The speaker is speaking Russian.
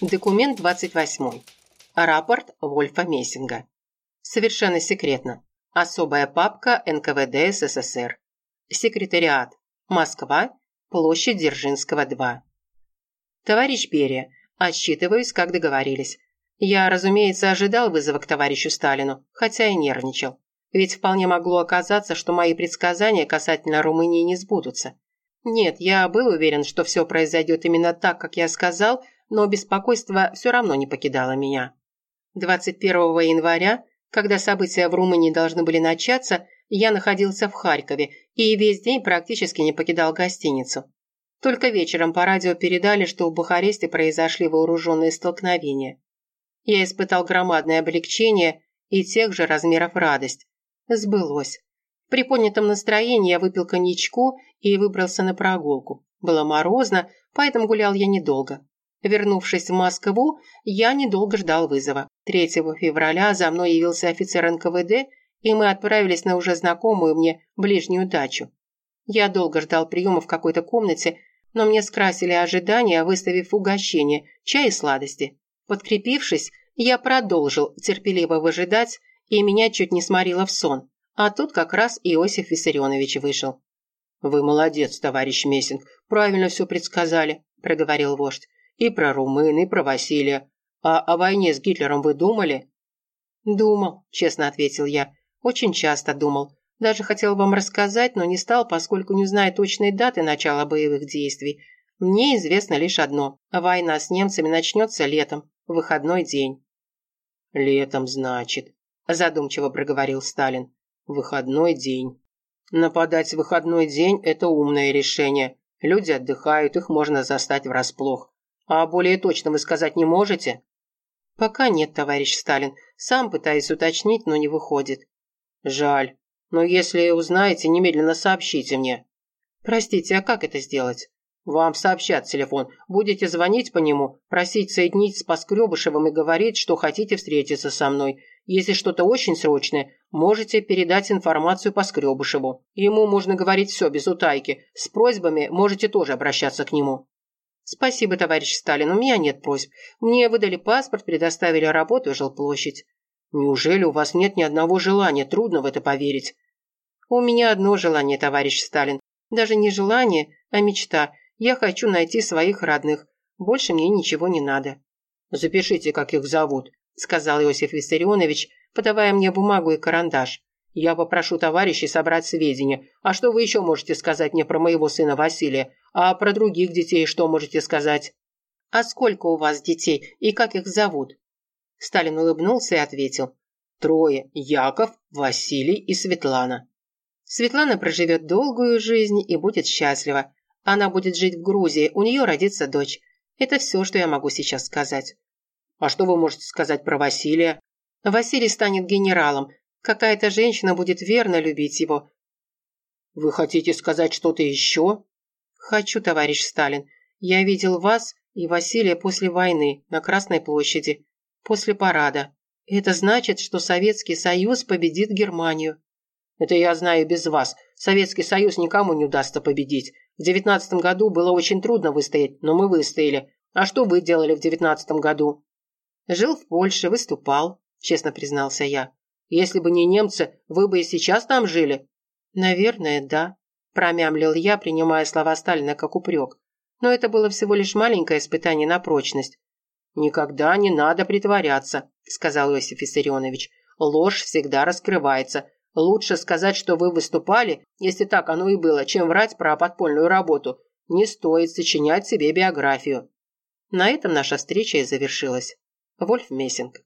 Документ 28. Рапорт Вольфа Мессинга. Совершенно секретно. Особая папка НКВД СССР. Секретариат. Москва. Площадь Дзержинского, 2. Товарищ Берия, отсчитываюсь, как договорились. Я, разумеется, ожидал вызова к товарищу Сталину, хотя и нервничал. Ведь вполне могло оказаться, что мои предсказания касательно Румынии не сбудутся. Нет, я был уверен, что все произойдет именно так, как я сказал, но беспокойство все равно не покидало меня. 21 января, когда события в Румынии должны были начаться, я находился в Харькове и весь день практически не покидал гостиницу. Только вечером по радио передали, что в Бухаресте произошли вооруженные столкновения. Я испытал громадное облегчение и тех же размеров радость. Сбылось. При поднятом настроении я выпил коньячку и выбрался на прогулку. Было морозно, поэтому гулял я недолго. Вернувшись в Москву, я недолго ждал вызова. 3 февраля за мной явился офицер НКВД, и мы отправились на уже знакомую мне ближнюю дачу. Я долго ждал приема в какой-то комнате, но мне скрасили ожидания, выставив угощение, чай и сладости. Подкрепившись, я продолжил терпеливо выжидать, и меня чуть не сморило в сон. А тут как раз Иосиф Виссарионович вышел. «Вы молодец, товарищ Мессинг, правильно все предсказали», – проговорил вождь. И про румын, и про Василия. А о войне с Гитлером вы думали?» «Думал», – честно ответил я. «Очень часто думал. Даже хотел вам рассказать, но не стал, поскольку не знаю точной даты начала боевых действий. Мне известно лишь одно. Война с немцами начнется летом, в выходной день». «Летом, значит», – задумчиво проговорил Сталин. «Выходной день». «Нападать в выходной день – это умное решение. Люди отдыхают, их можно застать врасплох. А более точно вы сказать не можете? Пока нет, товарищ Сталин. Сам пытаюсь уточнить, но не выходит. Жаль. Но если узнаете, немедленно сообщите мне. Простите, а как это сделать? Вам сообщат телефон. Будете звонить по нему, просить соединить с Поскребышевым и говорить, что хотите встретиться со мной. Если что-то очень срочное, можете передать информацию Поскребышеву. Ему можно говорить все без утайки. С просьбами можете тоже обращаться к нему. «Спасибо, товарищ Сталин, у меня нет просьб. Мне выдали паспорт, предоставили работу и жилплощадь». «Неужели у вас нет ни одного желания? Трудно в это поверить». «У меня одно желание, товарищ Сталин. Даже не желание, а мечта. Я хочу найти своих родных. Больше мне ничего не надо». «Запишите, как их зовут», – сказал Иосиф Виссарионович, подавая мне бумагу и карандаш. Я попрошу товарищей собрать сведения. А что вы еще можете сказать мне про моего сына Василия? А про других детей что можете сказать?» «А сколько у вас детей и как их зовут?» Сталин улыбнулся и ответил. «Трое. Яков, Василий и Светлана». Светлана проживет долгую жизнь и будет счастлива. Она будет жить в Грузии, у нее родится дочь. Это все, что я могу сейчас сказать. А что вы можете сказать про Василия? Василий станет генералом, Какая-то женщина будет верно любить его. Вы хотите сказать что-то еще? Хочу, товарищ Сталин. Я видел вас и Василия после войны на Красной площади, после парада. Это значит, что Советский Союз победит Германию. Это я знаю без вас. Советский Союз никому не удастся победить. В девятнадцатом году было очень трудно выстоять, но мы выстояли. А что вы делали в девятнадцатом году? Жил в Польше, выступал, честно признался я. Если бы не немцы, вы бы и сейчас там жили?» «Наверное, да», – промямлил я, принимая слова Сталина как упрек. Но это было всего лишь маленькое испытание на прочность. «Никогда не надо притворяться», – сказал Иосиф Виссарионович. «Ложь всегда раскрывается. Лучше сказать, что вы выступали, если так оно и было, чем врать про подпольную работу. Не стоит сочинять себе биографию». На этом наша встреча и завершилась. Вольф Мессинг.